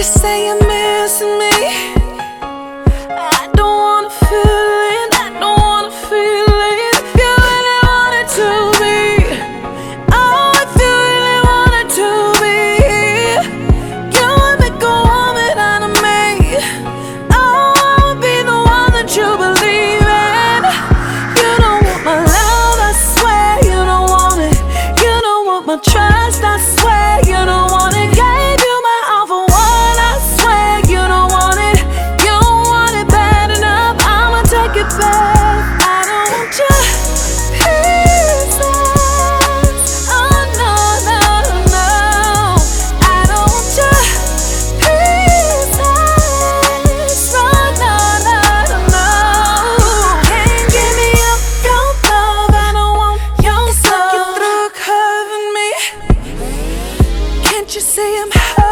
You're saying I'm hurt?